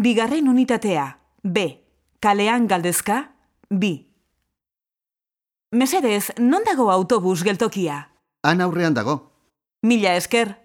Bigarren unitatea. B. Kalean galdezka. B. Mesedez, non dago autobus geltokia? Han aurrean dago. Mila esker.